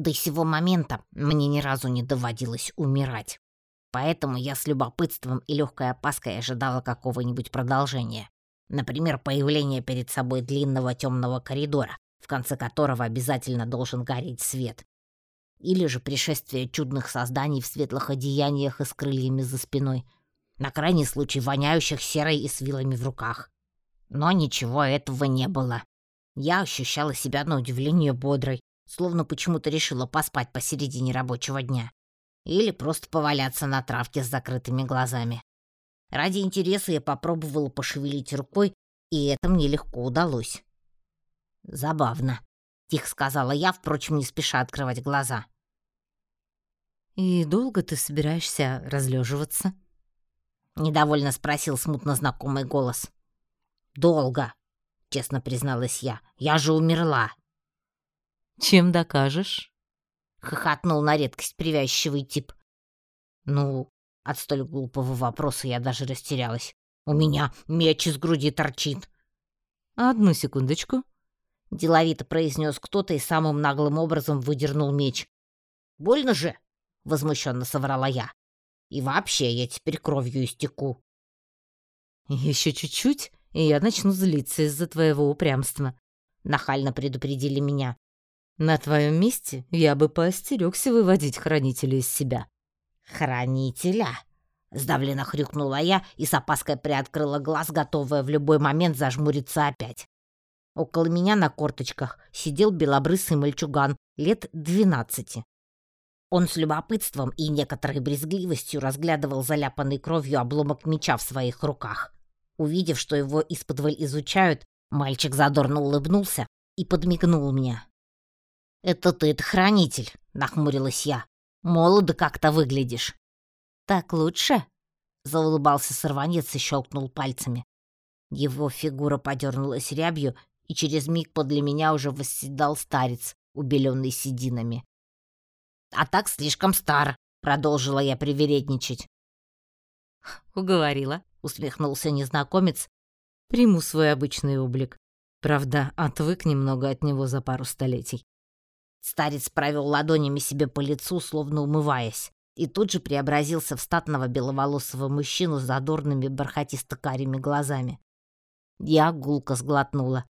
До сего момента мне ни разу не доводилось умирать. Поэтому я с любопытством и легкой опаской ожидала какого-нибудь продолжения. Например, появления перед собой длинного темного коридора, в конце которого обязательно должен гореть свет. Или же пришествие чудных созданий в светлых одеяниях и с крыльями за спиной. На крайний случай воняющих серой и с вилами в руках. Но ничего этого не было. Я ощущала себя на удивление бодрой, словно почему-то решила поспать посередине рабочего дня. Или просто поваляться на травке с закрытыми глазами. Ради интереса я попробовала пошевелить рукой, и это мне легко удалось. «Забавно», — тихо сказала я, впрочем, не спеша открывать глаза. «И долго ты собираешься разлеживаться?» — недовольно спросил смутно знакомый голос. «Долго», — честно призналась я. «Я же умерла». «Чем докажешь?» — хохотнул на редкость привязчивый тип. «Ну, от столь глупого вопроса я даже растерялась. У меня меч из груди торчит». «Одну секундочку», — деловито произнес кто-то и самым наглым образом выдернул меч. «Больно же?» — возмущенно соврала я. «И вообще, я теперь кровью истеку». «Еще чуть-чуть, и я начну злиться из-за твоего упрямства», — нахально предупредили меня. «На твоем месте я бы поостерегся выводить хранителя из себя». «Хранителя?» — сдавленно хрюкнула я и с опаской приоткрыла глаз, готовая в любой момент зажмуриться опять. Около меня на корточках сидел белобрысый мальчуган лет двенадцати. Он с любопытством и некоторой брезгливостью разглядывал заляпанный кровью обломок меча в своих руках. Увидев, что его исподволь изучают, мальчик задорно улыбнулся и подмигнул мне. «Это ты-то хранитель», — нахмурилась я. «Молодо как-то выглядишь». «Так лучше?» — заулыбался сорванец и щелкнул пальцами. Его фигура подернулась рябью, и через миг подле меня уже восседал старец, убеленный сединами. «А так слишком стар», — продолжила я привередничать. «Уговорила», — усмехнулся незнакомец. «Приму свой обычный облик. Правда, отвык немного от него за пару столетий». Старец провел ладонями себе по лицу, словно умываясь, и тут же преобразился в статного беловолосого мужчину с задорными бархатисто-карими глазами. Я гулко сглотнула.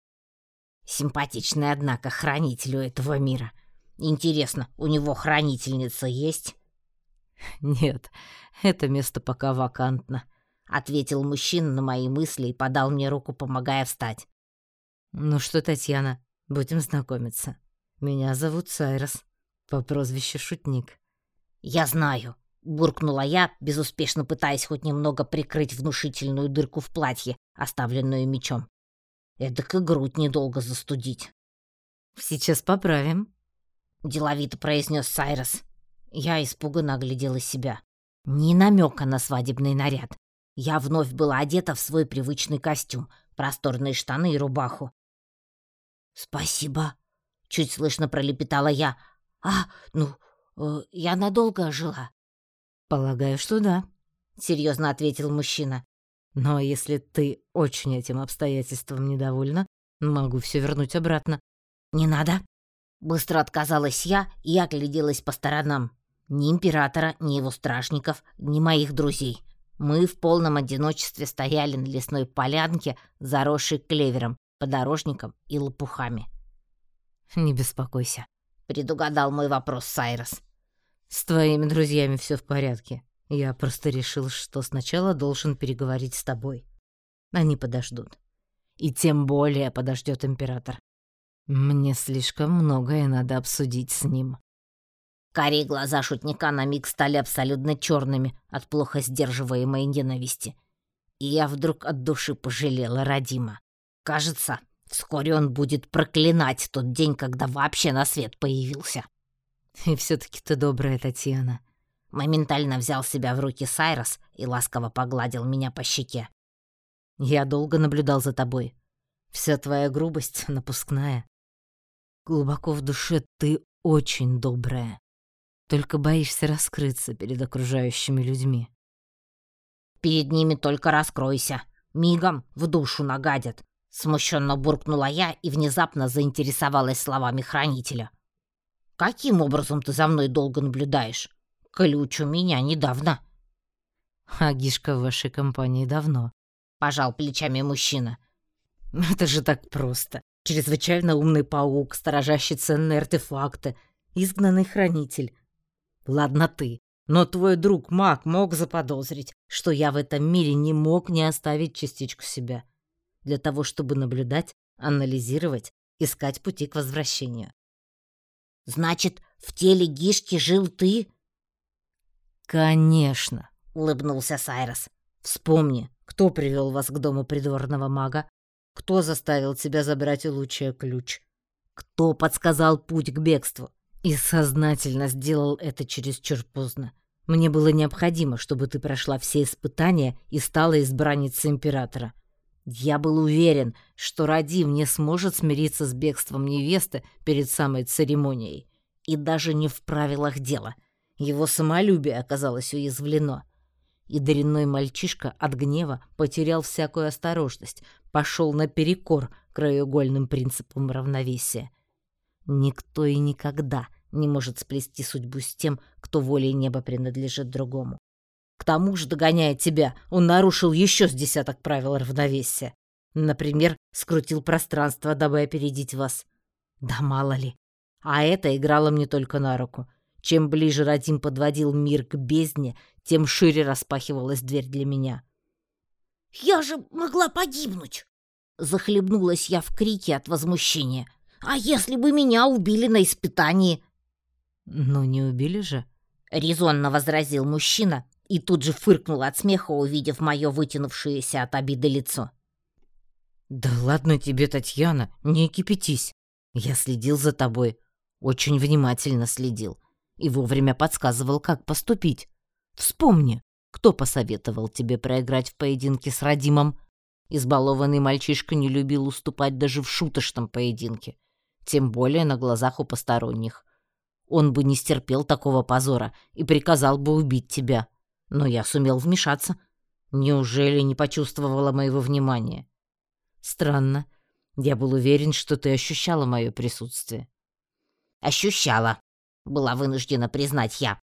Симпатичный, однако, хранитель у этого мира. Интересно, у него хранительница есть? Нет, это место пока вакантно, ответил мужчина на мои мысли и подал мне руку, помогая встать. Ну что, Татьяна, будем знакомиться. Меня зовут Сайрос, по прозвищу Шутник. Я знаю, буркнула я, безуспешно пытаясь хоть немного прикрыть внушительную дырку в платье, оставленную мечом. Эдак и грудь недолго застудить. Сейчас поправим, деловито произнес Сайрос. Я испуганно оглядела себя. Ни намека на свадебный наряд. Я вновь была одета в свой привычный костюм, просторные штаны и рубаху. «Спасибо», — чуть слышно пролепетала я. «А, ну, э, я надолго жила?» «Полагаю, что да», — серьезно ответил мужчина. «Но если ты очень этим обстоятельством недовольна, могу все вернуть обратно». «Не надо», — быстро отказалась я и огляделась по сторонам. Ни императора, ни его стражников, ни моих друзей. Мы в полном одиночестве стояли на лесной полянке, заросшей клевером, подорожником и лопухами. «Не беспокойся», — предугадал мой вопрос Сайрос. «С твоими друзьями все в порядке. Я просто решил, что сначала должен переговорить с тобой. Они подождут. И тем более подождет император. Мне слишком многое надо обсудить с ним». Карие глаза шутника на миг стали абсолютно черными от плохо сдерживаемой ненависти. И я вдруг от души пожалела Радима. Кажется, вскоре он будет проклинать тот день, когда вообще на свет появился. И все-таки ты добрая, Татьяна. Моментально взял себя в руки Сайрос и ласково погладил меня по щеке. Я долго наблюдал за тобой. Вся твоя грубость напускная. Глубоко в душе ты очень добрая. Только боишься раскрыться перед окружающими людьми. Перед ними только раскройся. Мигом в душу нагадят. Смущенно буркнула я и внезапно заинтересовалась словами хранителя. Каким образом ты за мной долго наблюдаешь? Ключ у меня недавно. А Гишка в вашей компании давно. Пожал плечами мужчина. Это же так просто. Чрезвычайно умный паук, сторожащий ценные артефакты, изгнанный хранитель. Ладно ты, но твой друг Мак мог заподозрить, что я в этом мире не мог не оставить частичку себя. Для того, чтобы наблюдать, анализировать, искать пути к возвращению. Значит, в теле Гишки жил ты? Конечно, улыбнулся Сайрос. Вспомни, кто привел вас к дому придворного мага? Кто заставил тебя забрать у ключ? Кто подсказал путь к бегству? И сознательно сделал это чересчур поздно. Мне было необходимо, чтобы ты прошла все испытания и стала избранницей императора. Я был уверен, что Радим не сможет смириться с бегством невесты перед самой церемонией. И даже не в правилах дела. Его самолюбие оказалось уязвлено. И дрянной мальчишка от гнева потерял всякую осторожность, пошел наперекор краеугольным принципам равновесия. Никто и никогда не может сплести судьбу с тем, кто волей неба принадлежит другому. К тому же, догоняя тебя, он нарушил еще с десяток правил равновесия. Например, скрутил пространство, дабы опередить вас. Да мало ли. А это играло мне только на руку. Чем ближе Радим подводил мир к бездне, тем шире распахивалась дверь для меня. «Я же могла погибнуть!» Захлебнулась я в крике от возмущения. «А если бы меня убили на испытании?» «Ну, не убили же», — резонно возразил мужчина, и тут же фыркнула от смеха, увидев мое вытянувшееся от обиды лицо. «Да ладно тебе, Татьяна, не кипятись. Я следил за тобой, очень внимательно следил и вовремя подсказывал, как поступить. Вспомни, кто посоветовал тебе проиграть в поединке с Радимом? Избалованный мальчишка не любил уступать даже в шуточном поединке, тем более на глазах у посторонних. Он бы не стерпел такого позора и приказал бы убить тебя но я сумел вмешаться. Неужели не почувствовала моего внимания? Странно. Я был уверен, что ты ощущала мое присутствие. Ощущала, была вынуждена признать я.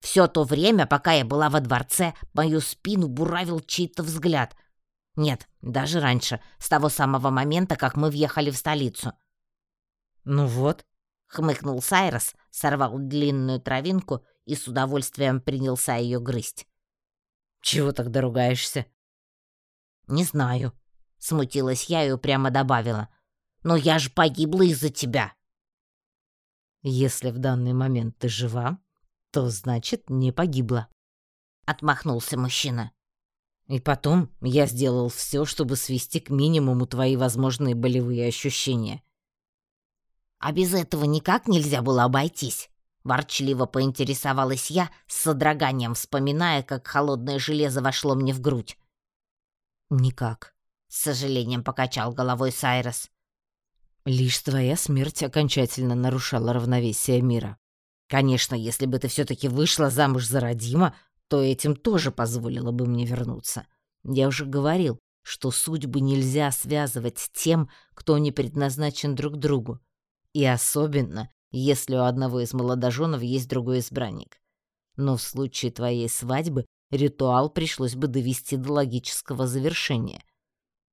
Все то время, пока я была во дворце, мою спину буравил чей-то взгляд. Нет, даже раньше, с того самого момента, как мы въехали в столицу. «Ну вот», — хмыкнул Сайрос, сорвал длинную травинку и с удовольствием принялся ее грызть. «Чего тогда ругаешься?» «Не знаю», — смутилась я и упрямо добавила. «Но я же погибла из-за тебя». «Если в данный момент ты жива, то значит не погибла», — отмахнулся мужчина. «И потом я сделал все, чтобы свести к минимуму твои возможные болевые ощущения». «А без этого никак нельзя было обойтись?» Ворчливо поинтересовалась я, с содроганием вспоминая, как холодное железо вошло мне в грудь. «Никак», — с сожалением покачал головой Сайрос. «Лишь твоя смерть окончательно нарушала равновесие мира. Конечно, если бы ты все-таки вышла замуж за Родима, то этим тоже позволило бы мне вернуться. Я уже говорил, что судьбы нельзя связывать с тем, кто не предназначен друг другу. И особенно, если у одного из молодоженов есть другой избранник. Но в случае твоей свадьбы ритуал пришлось бы довести до логического завершения.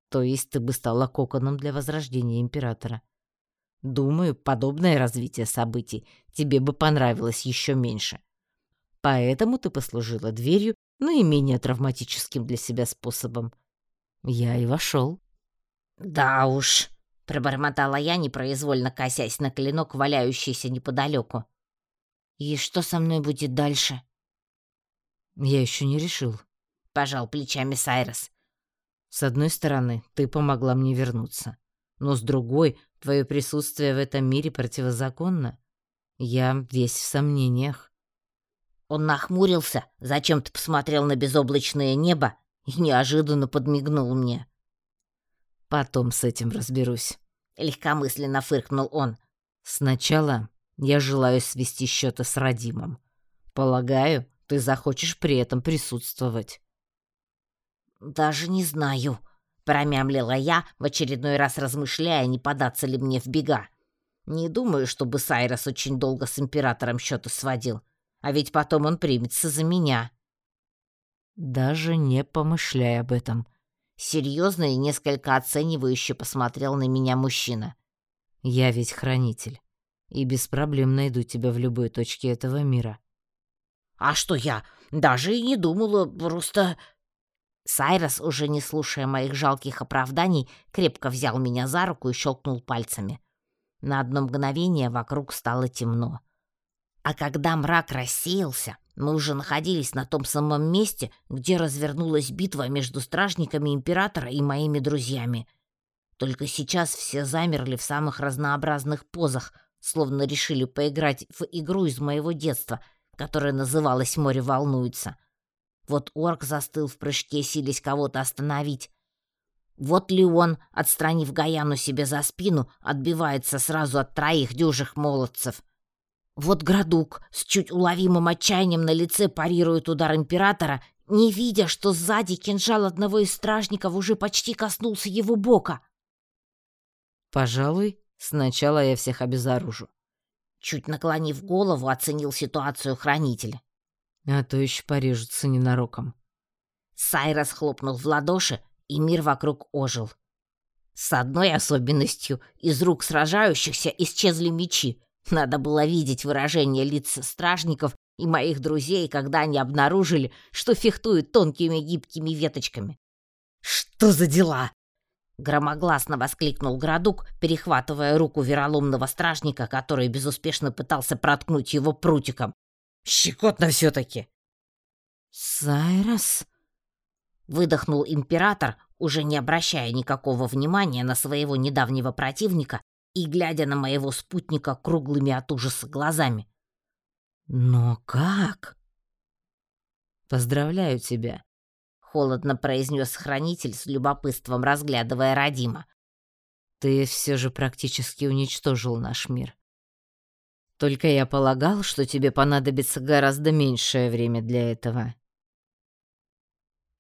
То есть ты бы стала коконом для возрождения императора. Думаю, подобное развитие событий тебе бы понравилось еще меньше. Поэтому ты послужила дверью наименее травматическим для себя способом. Я и вошел. Да уж, Пробормотала я, непроизвольно косясь на клинок, валяющийся неподалеку. «И что со мной будет дальше?» «Я еще не решил», — пожал плечами Сайрос. «С одной стороны, ты помогла мне вернуться. Но с другой, твое присутствие в этом мире противозаконно. Я весь в сомнениях». Он нахмурился, зачем-то посмотрел на безоблачное небо и неожиданно подмигнул мне. Потом с этим разберусь. Легкомысленно фыркнул он. Сначала я желаю свести счеты с Радимом. Полагаю, ты захочешь при этом присутствовать. Даже не знаю, промямлила я, в очередной раз размышляя, не податься ли мне в бега. Не думаю, чтобы Сайрос очень долго с императором счеты сводил. А ведь потом он примется за меня. Даже не помышляй об этом. Серьезно и несколько оценивающе посмотрел на меня мужчина. Я ведь хранитель. И без проблем найду тебя в любой точке этого мира. А что я? Даже и не думала, просто... Сайрос, уже не слушая моих жалких оправданий, крепко взял меня за руку и щелкнул пальцами. На одно мгновение вокруг стало темно. А когда мрак рассеялся, мы уже находились на том самом месте, где развернулась битва между стражниками императора и моими друзьями. Только сейчас все замерли в самых разнообразных позах, словно решили поиграть в игру из моего детства, которая называлась «Море волнуется». Вот орк застыл в прыжке, силясь кого-то остановить. Вот Леон, отстранив Гаяну себе за спину, отбивается сразу от троих дюжих молодцев. Вот Градук с чуть уловимым отчаянием на лице парирует удар императора, не видя, что сзади кинжал одного из стражников уже почти коснулся его бока. «Пожалуй, сначала я всех обезоружу». Чуть наклонив голову, оценил ситуацию хранитель. А то еще порежутся ненароком. Сайрос хлопнул в ладоши, и мир вокруг ожил. С одной особенностью, из рук сражающихся исчезли мечи. Надо было видеть выражение лиц стражников и моих друзей, когда они обнаружили, что фехтуют тонкими гибкими веточками. «Что за дела?» Громогласно воскликнул Градук, перехватывая руку вероломного стражника, который безуспешно пытался проткнуть его прутиком. «Щекотно все-таки!» «Сайрос?» Выдохнул император, уже не обращая никакого внимания на своего недавнего противника и глядя на моего спутника круглыми от ужаса глазами. «Но как?» «Поздравляю тебя», — холодно произнес хранитель с любопытством, разглядывая Радима. «Ты все же практически уничтожил наш мир. Только я полагал, что тебе понадобится гораздо меньшее время для этого».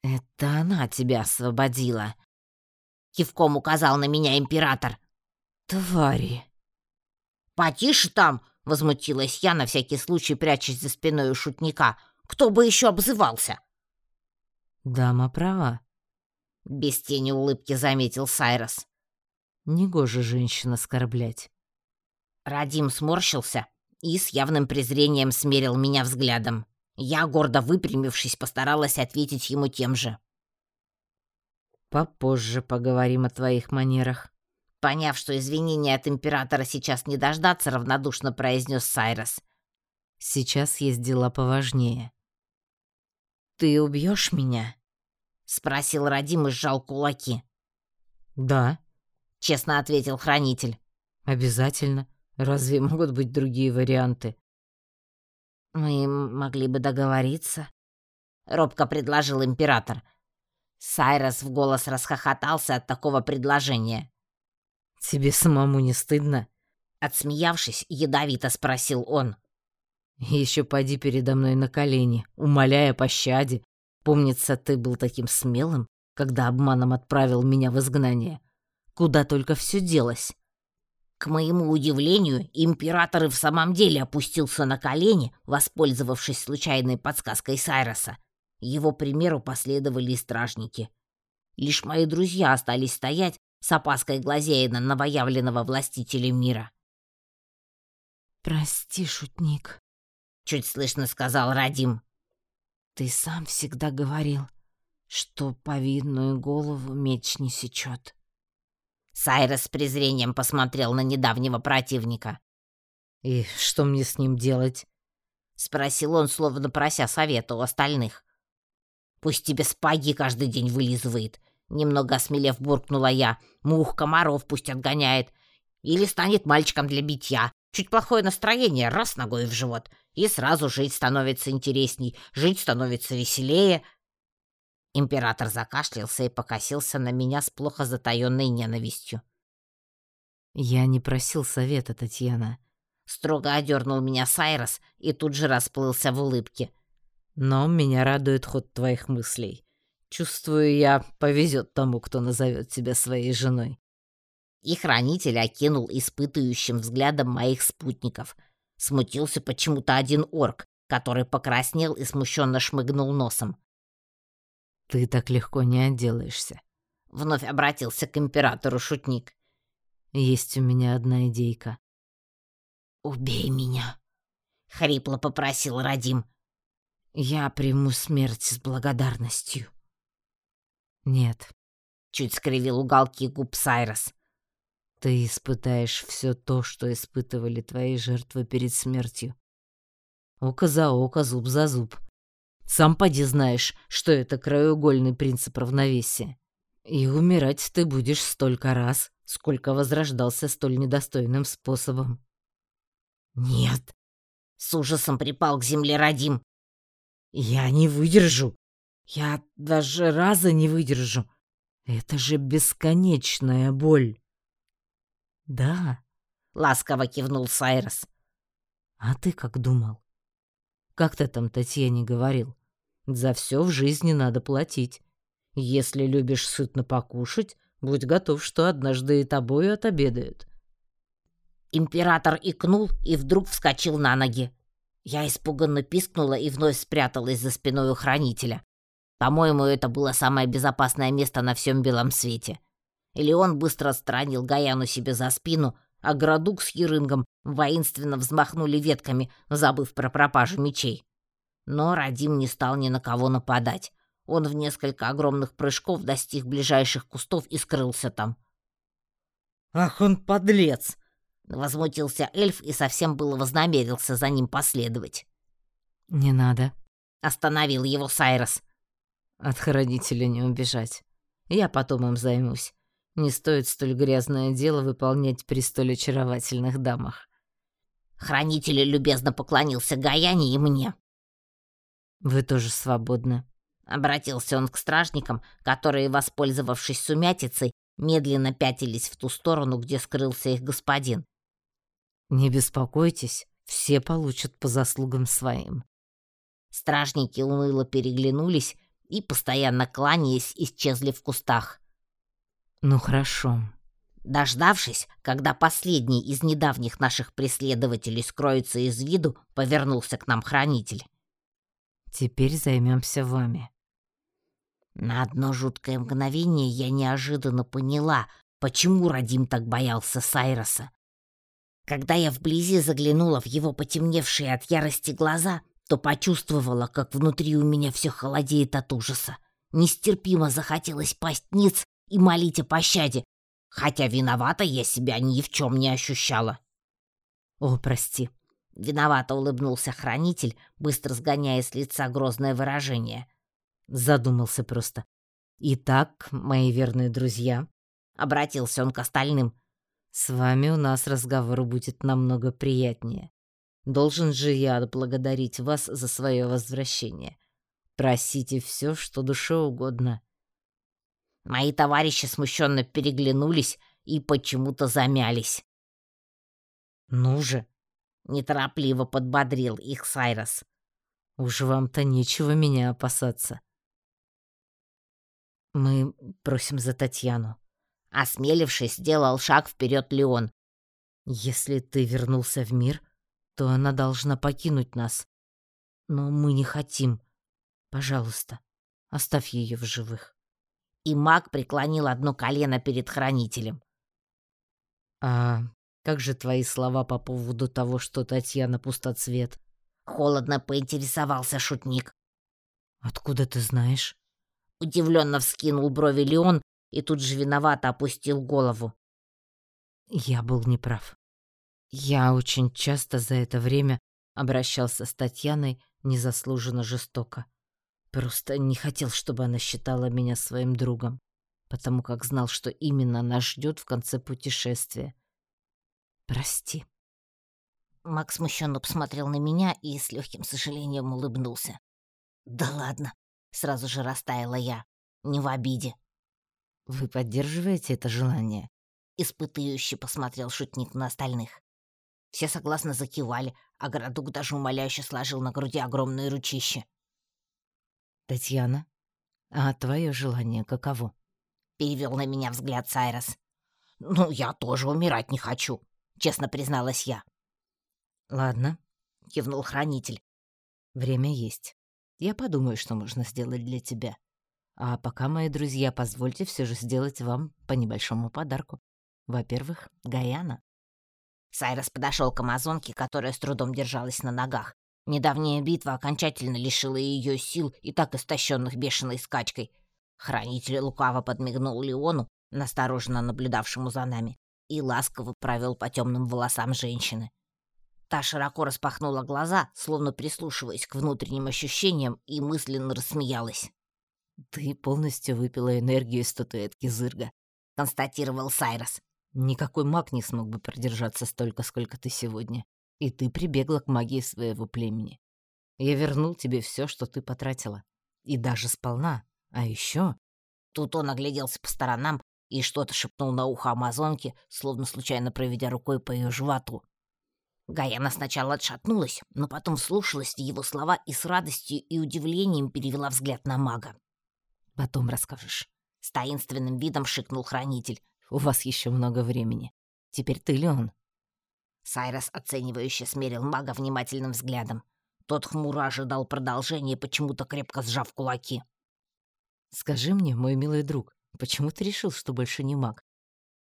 «Это она тебя освободила», — кивком указал на меня император. «Твари!» «Потише там!» — возмутилась я, на всякий случай прячась за спиной у шутника. «Кто бы еще обзывался?» «Дама права», — без тени улыбки заметил Сайрос. «Негоже женщин оскорблять». Радим сморщился и с явным презрением смерил меня взглядом. Я, гордо выпрямившись, постаралась ответить ему тем же. «Попозже поговорим о твоих манерах». Поняв, что извинения от императора сейчас не дождаться, равнодушно произнес Сайрос. «Сейчас есть дела поважнее». «Ты убьешь меня?» — спросил Радим и сжал кулаки. «Да», — честно ответил хранитель. «Обязательно. Разве могут быть другие варианты?» «Мы могли бы договориться», — робко предложил император. Сайрос в голос расхохотался от такого предложения. «Тебе самому не стыдно?» Отсмеявшись, ядовито спросил он. «Еще поди передо мной на колени, умоляя пощаде. Помнится, ты был таким смелым, когда обманом отправил меня в изгнание. Куда только все делось?» К моему удивлению, император и в самом деле опустился на колени, воспользовавшись случайной подсказкой Сайроса. Его примеру последовали и стражники. Лишь мои друзья остались стоять, с опаской глазея на новоявленного властителя мира. «Прости, шутник», — чуть слышно сказал Радим. «Ты сам всегда говорил, что повинную голову меч не сечет». Сайрес с презрением посмотрел на недавнего противника. «И что мне с ним делать?» — спросил он, словно прося совета у остальных. «Пусть тебе спаги каждый день вылизывает», — немного осмелев буркнула я. «Мух, комаров пусть отгоняет. Или станет мальчиком для битья. Чуть плохое настроение, раз ногой в живот. И сразу жить становится интересней, жить становится веселее». Император закашлялся и покосился на меня с плохо затаённой ненавистью. «Я не просил совета, Татьяна», — строго одернул меня Сайрос и тут же расплылся в улыбке. «Но меня радует ход твоих мыслей. Чувствую я, повезет тому, кто назовет тебя своей женой». И хранитель окинул испытывающим взглядом моих спутников. Смутился почему-то один орк, который покраснел и смущенно шмыгнул носом. «Ты так легко не отделаешься», — вновь обратился к императору шутник. «Есть у меня одна идейка». «Убей меня», — хрипло попросил Радим. «Я приму смерть с благодарностью». «Нет», — чуть скривил уголки губ Сайрос. «Ты испытаешь все то, что испытывали твои жертвы перед смертью. Око за око, зуб за зуб. Сам поди знаешь, что это краеугольный принцип равновесия. И умирать ты будешь столько раз, сколько возрождался столь недостойным способом. Нет. С ужасом припал к земле Радим. Я не выдержу. Я даже раза не выдержу. Это же бесконечная боль. Да, ласково кивнул Сайрос. А ты как думал? Как ты там Татьяне говорил? За все в жизни надо платить. Если любишь сытно покушать, будь готов, что однажды и тобою отобедают. Император икнул и вдруг вскочил на ноги. Я испуганно пискнула и вновь спряталась за спиной у хранителя. По-моему, это было самое безопасное место на всем белом свете. Или он быстро отстранил Гаяну себе за спину, а Градук с Ерынгом воинственно взмахнули ветками, забыв про пропажу мечей. Но Радим не стал ни на кого нападать. Он в несколько огромных прыжков достиг ближайших кустов и скрылся там. «Ах он подлец!» — возмутился эльф и совсем было вознамерился за ним последовать. «Не надо», — остановил его Сайрос. «От хранителя не убежать. Я потом им займусь. Не стоит столь грязное дело выполнять при столь очаровательных дамах. Хранитель любезно поклонился Гаяне и мне. «Вы тоже свободны», — обратился он к стражникам, которые, воспользовавшись сумятицей, медленно пятились в ту сторону, где скрылся их господин. «Не беспокойтесь, все получат по заслугам своим». Стражники уныло переглянулись и, постоянно кланяясь, исчезли в кустах. Ну хорошо. Дождавшись, когда последний из недавних наших преследователей скроется из виду, повернулся к нам хранитель. Теперь займемся вами. На одно жуткое мгновение я неожиданно поняла, почему Радим так боялся Сайроса. Когда я вблизи заглянула в его потемневшие от ярости глаза, то почувствовала, как внутри у меня все холодеет от ужаса. Нестерпимо захотелось пасть ниц и молить о пощаде, хотя виновата я себя ни в чем не ощущала. «О, прости», — виновато улыбнулся хранитель, быстро сгоняя с лица грозное выражение. Задумался просто. «Итак, мои верные друзья», — обратился он к остальным, — «с вами у нас разговор будет намного приятнее. Должен же я отблагодарить вас за свое возвращение. Просите все, что душе угодно. Мои товарищи смущенно переглянулись и почему-то замялись. «Ну же!» — неторопливо подбодрил их Сайрос. «Уж вам-то нечего меня опасаться». «Мы просим за Татьяну». Осмелившись, сделал шаг вперед Леон. «Если ты вернулся в мир, то она должна покинуть нас. Но мы не хотим. Пожалуйста, оставь ее в живых» и маг преклонил одно колено перед хранителем. «А как же твои слова по поводу того, что Татьяна пустоцвет?» Холодно поинтересовался шутник. «Откуда ты знаешь?» Удивленно вскинул брови Леон и тут же виновато опустил голову. Я был неправ. Я очень часто за это время обращался с Татьяной незаслуженно жестоко. Просто не хотел, чтобы она считала меня своим другом, потому как знал, что именно нас ждет в конце путешествия. Прости. Макс смущенно посмотрел на меня и с легким сожалением улыбнулся. «Да ладно», — сразу же растаяла я, не в обиде. «Вы поддерживаете это желание?» — испытывающе посмотрел шутник на остальных. Все согласно закивали, а городок даже умоляюще сложил на груди огромное ручище. «Татьяна, а твое желание каково?» — перевел на меня взгляд Сайрос. Ну, я тоже умирать не хочу, честно призналась я. Ладно, кивнул хранитель. Время есть. Я подумаю, что можно сделать для тебя. А пока, мои друзья, позвольте все же сделать вам по небольшому подарку. Во-первых, Гаяна. Сайрос подошел к амазонке, которая с трудом держалась на ногах. Недавняя битва окончательно лишила ее сил и так истощенных бешеной скачкой. Хранитель лукаво подмигнул Леону, настороженно наблюдавшему за нами, и ласково провел по темным волосам женщины. Та широко распахнула глаза, словно прислушиваясь к внутренним ощущениям, и мысленно рассмеялась. «Ты полностью выпила энергию статуэтки Зырга», — констатировал Сайрос. «Никакой маг не смог бы продержаться столько, сколько ты сегодня. И ты прибегла к магии своего племени. Я вернул тебе все, что ты потратила. И даже сполна. А еще...» Тут он огляделся по сторонам и что-то шепнул на ухо амазонке, словно случайно проведя рукой по ее животу. Гаяна сначала отшатнулась, но потом вслушалась в его слова и с радостью и удивлением перевела взгляд на мага. «Потом расскажешь». С таинственным видом шикнул хранитель. «У вас еще много времени. Теперь ты, Леон». Сайрос оценивающе смерил мага внимательным взглядом. Тот хмуро ожидал продолжения, почему-то крепко сжав кулаки. «Скажи мне, мой милый друг, почему ты решил, что больше не маг?»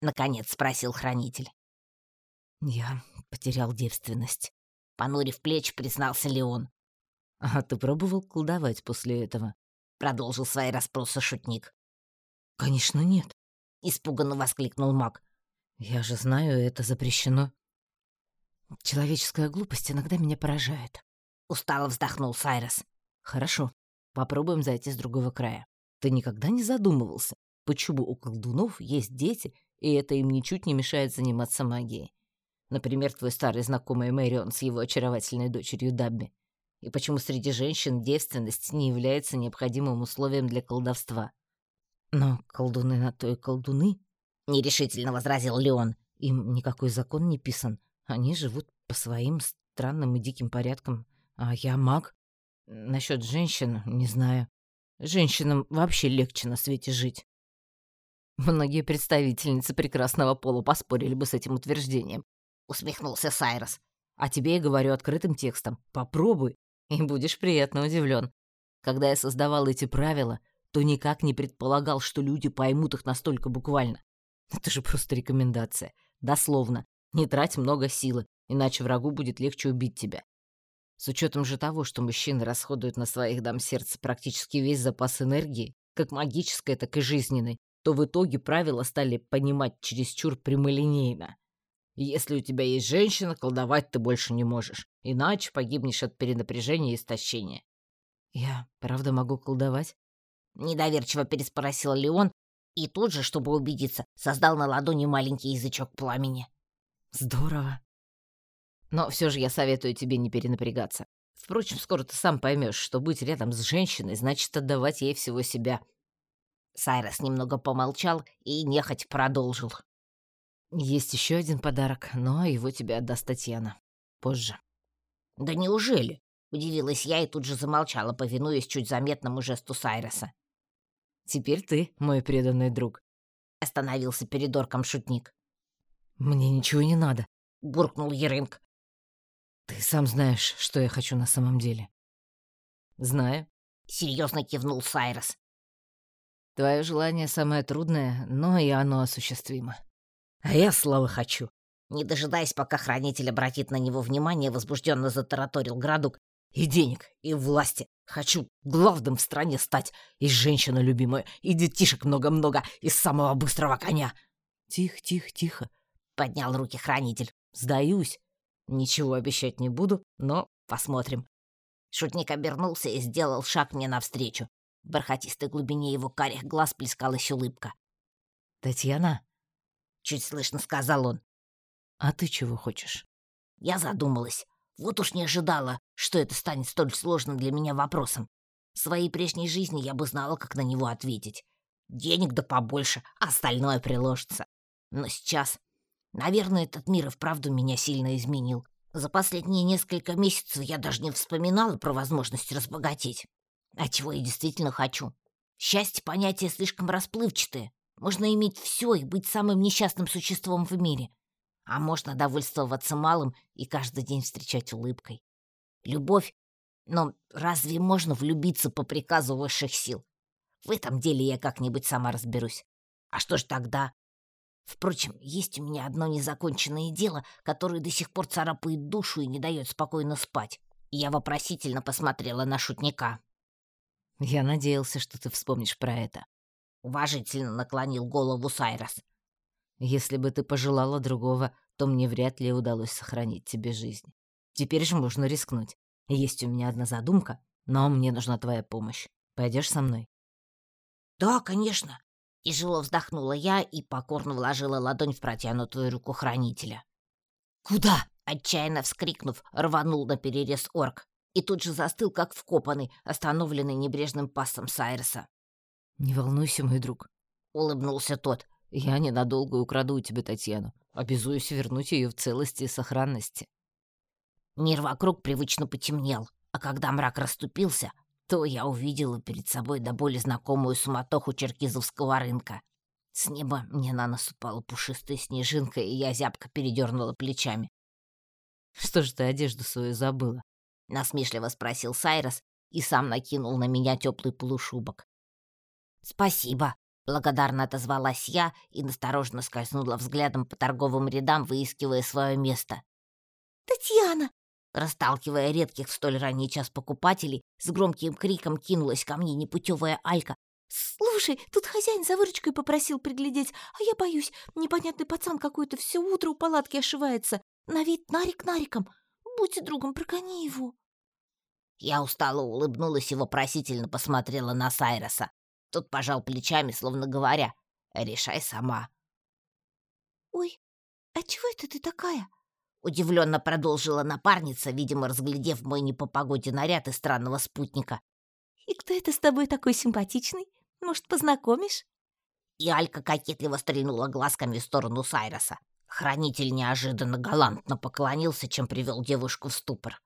Наконец спросил хранитель. «Я потерял девственность», — понурив плеч, признался Леон. «А ты пробовал колдовать после этого?» — продолжил свои расспросы шутник. «Конечно нет», — испуганно воскликнул маг. «Я же знаю, это запрещено». «Человеческая глупость иногда меня поражает», — устало вздохнул Сайрос. «Хорошо, попробуем зайти с другого края. Ты никогда не задумывался, почему у колдунов есть дети, и это им ничуть не мешает заниматься магией? Например, твой старый знакомый Мэрион с его очаровательной дочерью Дабби. И почему среди женщин девственность не является необходимым условием для колдовства? Но колдуны на то и колдуны, — нерешительно возразил Леон. Им никакой закон не писан. Они живут по своим странным и диким порядкам. А я маг. Насчет женщин не знаю. Женщинам вообще легче на свете жить. Многие представительницы прекрасного пола поспорили бы с этим утверждением. — усмехнулся Сайрос. «А тебе я говорю открытым текстом. Попробуй, и будешь приятно удивлен. Когда я создавал эти правила, то никак не предполагал, что люди поймут их настолько буквально. Это же просто рекомендация. Дословно. Не трать много силы, иначе врагу будет легче убить тебя. С учетом же того, что мужчины расходуют на своих дам сердца практически весь запас энергии, как магической, так и жизненной, то в итоге правила стали понимать чересчур прямолинейно. Если у тебя есть женщина, колдовать ты больше не можешь, иначе погибнешь от перенапряжения и истощения. Я правда могу колдовать? Недоверчиво переспросил Леон и тут же, чтобы убедиться, создал на ладони маленький язычок пламени. Здорово. Но все же я советую тебе не перенапрягаться. Впрочем, скоро ты сам поймешь, что быть рядом с женщиной значит отдавать ей всего себя. Сайрос немного помолчал и нехоть продолжил. Есть еще один подарок, но его тебе отдаст Татьяна. Позже. Да неужели? Удивилась я и тут же замолчала, повинуясь чуть заметному жесту Сайроса. Теперь ты, мой преданный друг. Остановился перед орком шутник. Мне ничего не надо, буркнул Ерынг. Ты сам знаешь, что я хочу на самом деле. Знаю. Серьезно кивнул Сайрос. Твое желание самое трудное, но и оно осуществимо. А я славы хочу. Не дожидаясь, пока хранитель обратит на него внимание, возбужденно затараторил Градук. И денег, и власти. Хочу главным в стране стать. И женщина любимая, и детишек много-много, и самого быстрого коня. Тихо, тихо, тихо. Поднял руки хранитель. Сдаюсь. Ничего обещать не буду, но посмотрим. Шутник обернулся и сделал шаг мне навстречу. В бархатистой глубине его карих глаз плескалась улыбка. «Татьяна?» чуть слышно сказал он. А ты чего хочешь? Я задумалась. Вот уж не ожидала, что это станет столь сложным для меня вопросом. В своей прежней жизни я бы знала, как на него ответить. Денег да побольше, остальное приложится. Но сейчас... Наверное, этот мир и вправду меня сильно изменил. За последние несколько месяцев я даже не вспоминала про возможность разбогатеть. А чего я действительно хочу? Счастье — понятие слишком расплывчатое. Можно иметь все и быть самым несчастным существом в мире. А можно довольствоваться малым и каждый день встречать улыбкой. Любовь... Но разве можно влюбиться по приказу высших сил? В этом деле я как-нибудь сама разберусь. А что ж тогда? Впрочем, есть у меня одно незаконченное дело, которое до сих пор царапает душу и не дает спокойно спать. Я вопросительно посмотрела на шутника. «Я надеялся, что ты вспомнишь про это», — уважительно наклонил голову Сайрос. «Если бы ты пожелала другого, то мне вряд ли удалось сохранить тебе жизнь. Теперь же можно рискнуть. Есть у меня одна задумка, но мне нужна твоя помощь. Пойдешь со мной?» «Да, конечно», — тяжело вздохнула я и покорно вложила ладонь в протянутую руку хранителя. «Куда?» — отчаянно вскрикнув, рванул на перерез орк и тут же застыл, как вкопанный, остановленный небрежным пассом Сайреса. «Не волнуйся, мой друг», — улыбнулся тот. «Я ненадолго украду у тебя Татьяну. Обязуюсь вернуть ее в целости и сохранности». Мир вокруг привычно потемнел, а когда мрак расступился, то я увидела перед собой до боли знакомую суматоху черкизовского рынка. С неба мне на нос упала пушистая снежинка, и я зябко передернула плечами. «Что ж ты одежду свою забыла?» — насмешливо спросил Сайрос и сам накинул на меня теплый полушубок. «Спасибо», — благодарно отозвалась я и настороженно скользнула взглядом по торговым рядам, выискивая свое место. «Татьяна!» Расталкивая редких в столь ранний час покупателей, с громким криком кинулась ко мне непутевая Алька. «Слушай, тут хозяин за выручкой попросил приглядеть, а я боюсь, непонятный пацан какой-то все утро у палатки ошивается. На вид нарик нариком. Будь другом, прогони его». Я устало улыбнулась и вопросительно посмотрела на Сайроса. Тот пожал плечами, словно говоря, «Решай сама». «Ой, а чего это ты такая?» Удивленно продолжила напарница, видимо, разглядев мой не по погоде наряд и странного спутника. «И кто это с тобой такой симпатичный? Может, познакомишь?» И Алька кокетливо стрельнула глазками в сторону Сайроса. Хранитель неожиданно галантно поклонился, чем привел девушку в ступор.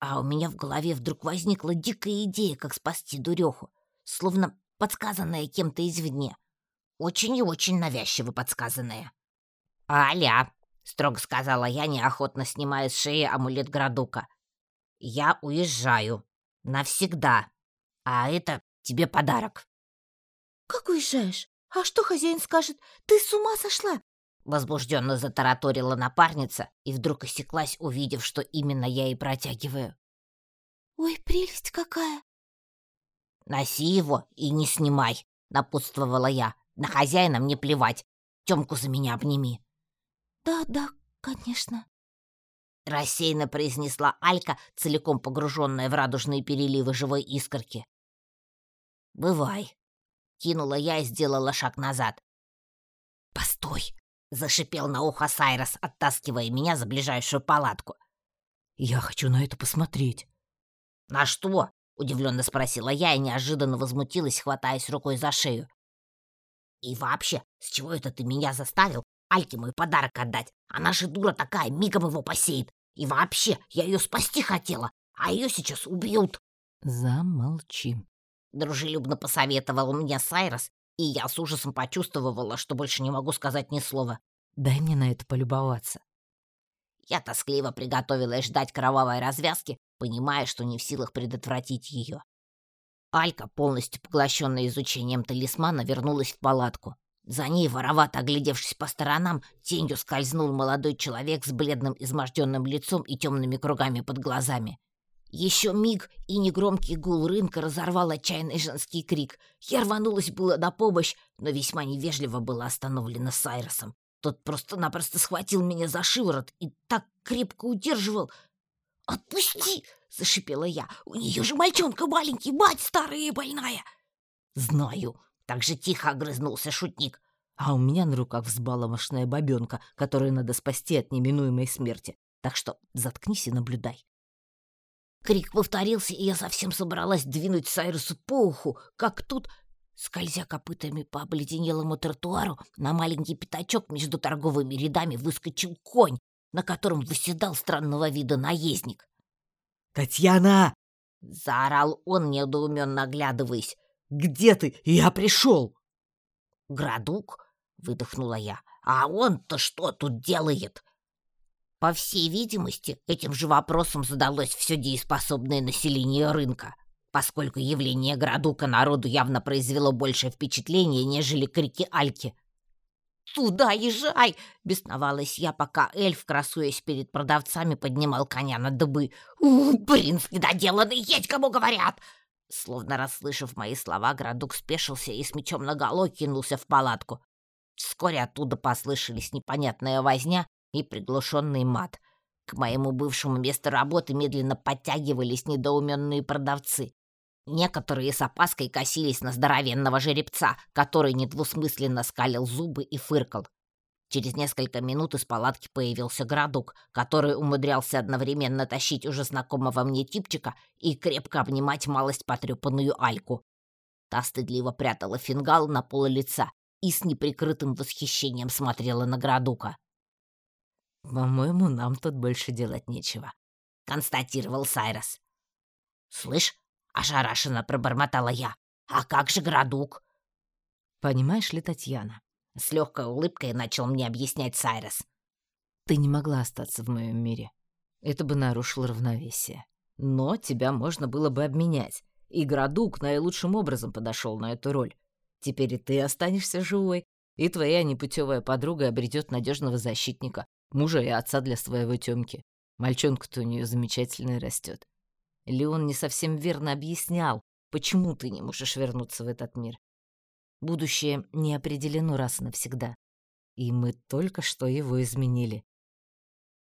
А у меня в голове вдруг возникла дикая идея, как спасти дуреху, словно подсказанная кем-то извне. Очень и очень навязчиво подсказанная. «Аля!» — строго сказала я, неохотно снимая с шеи амулет Градука. «Я уезжаю. Навсегда. А это тебе подарок». «Как уезжаешь? А что хозяин скажет? Ты с ума сошла? Возбужденно затараторила напарница и вдруг осеклась, увидев, что именно я ей протягиваю. «Ой, прелесть какая!» «Носи его и не снимай», — напутствовала я. «На хозяина мне плевать. Тёмку за меня обними». «Да, да, конечно», — рассеянно произнесла Алька, целиком погруженная в радужные переливы живой искорки. «Бывай», — кинула я и сделала шаг назад. «Постой!» Зашипел на ухо Сайрос, оттаскивая меня за ближайшую палатку. «Я хочу на это посмотреть». «На что?» — удивленно спросила я и неожиданно возмутилась, хватаясь рукой за шею. «И вообще, с чего это ты меня заставил Альке мой подарок отдать? Она же дура такая, мигом его посеет. И вообще, я ее спасти хотела, а ее сейчас убьют». «Замолчи», — дружелюбно посоветовал мне Сайрос и я с ужасом почувствовала, что больше не могу сказать ни слова. «Дай мне на это полюбоваться». Я тоскливо приготовилась ждать кровавой развязки, понимая, что не в силах предотвратить ее. Алька, полностью поглощенная изучением талисмана, вернулась в палатку. За ней, воровато оглядевшись по сторонам, тенью скользнул молодой человек с бледным изможденным лицом и темными кругами под глазами. Еще миг, и негромкий гул рынка разорвал отчаянный женский крик. Я рванулась было на помощь, но весьма невежливо было остановлено Сайросом. Тот просто-напросто схватил меня за шиворот и так крепко удерживал. «Отпусти!» — зашипела я. «У нее же мальчонка маленький, мать старая и больная!» «Знаю!» — так же тихо огрызнулся шутник. «А у меня на руках взбаломошная бабенка, которую надо спасти от неминуемой смерти. Так что заткнись и наблюдай». Крик повторился, и я совсем собралась двинуть Сайрусу по уху, как тут, скользя копытами по обледенелому тротуару, на маленький пятачок между торговыми рядами выскочил конь, на котором выседал странного вида наездник. «Татьяна!» — заорал он, недоуменно оглядываясь. «Где ты? Я пришел!» «Градук?» — выдохнула я. «А он-то что тут делает?» По всей видимости, этим же вопросом задалось все дееспособное население рынка, поскольку явление Градука народу явно произвело большее впечатление, нежели крики Альки. «Туда езжай!» — бесновалась я, пока эльф, красуясь перед продавцами, поднимал коня на дыбы. «У, принц недоделанный, есть кому говорят!» Словно расслышав мои слова, Градук спешился и с мечом наголо кинулся в палатку. Вскоре оттуда послышались непонятная возня и приглушенный мат. К моему бывшему месту работы медленно подтягивались недоуменные продавцы. Некоторые с опаской косились на здоровенного жеребца, который недвусмысленно скалил зубы и фыркал. Через несколько минут из палатки появился городок, который умудрялся одновременно тащить уже знакомого мне типчика и крепко обнимать малость потрепанную Альку. Та стыдливо прятала фингал на полу лица и с неприкрытым восхищением смотрела на Градука. «По-моему, нам тут больше делать нечего», — констатировал Сайрос. «Слышь, ошарашенно пробормотала я, а как же Градук?» «Понимаешь ли, Татьяна?» — с легкой улыбкой начал мне объяснять Сайрос. «Ты не могла остаться в моем мире. Это бы нарушило равновесие. Но тебя можно было бы обменять, и Градук наилучшим образом подошел на эту роль. Теперь и ты останешься живой, и твоя непутевая подруга обретет надежного защитника, мужа и отца для своего Тёмки. Мальчонка-то у нее замечательно растет. Леон не совсем верно объяснял, почему ты не можешь вернуться в этот мир. Будущее не определено раз и навсегда. И мы только что его изменили.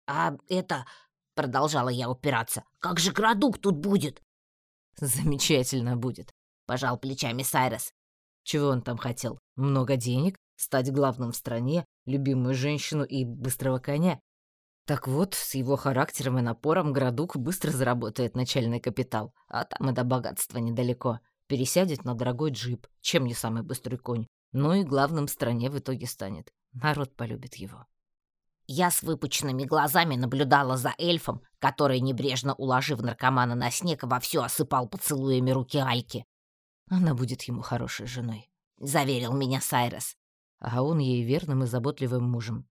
«А это...» — продолжала я упираться. «Как же Градук тут будет?» «Замечательно будет», — пожал плечами Сайрес. «Чего он там хотел? Много денег? Стать главным в стране? любимую женщину и быстрого коня. Так вот, с его характером и напором Градук быстро заработает начальный капитал, а там и до богатства недалеко. Пересядет на дорогой джип, чем не самый быстрый конь. Ну и главным в стране в итоге станет. Народ полюбит его. Я с выпученными глазами наблюдала за эльфом, который, небрежно уложив наркомана на снег, вовсю осыпал поцелуями руки Альки. «Она будет ему хорошей женой», — заверил меня Сайрес а он ей верным и заботливым мужем.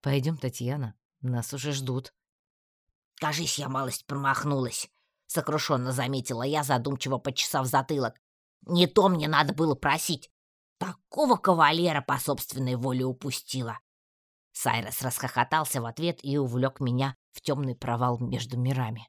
Пойдем, Татьяна, нас уже ждут. Кажись, я малость промахнулась, сокрушенно заметила я, задумчиво почесав затылок. Не то мне надо было просить. Такого кавалера по собственной воле упустила. Сайрос расхохотался в ответ и увлек меня в темный провал между мирами.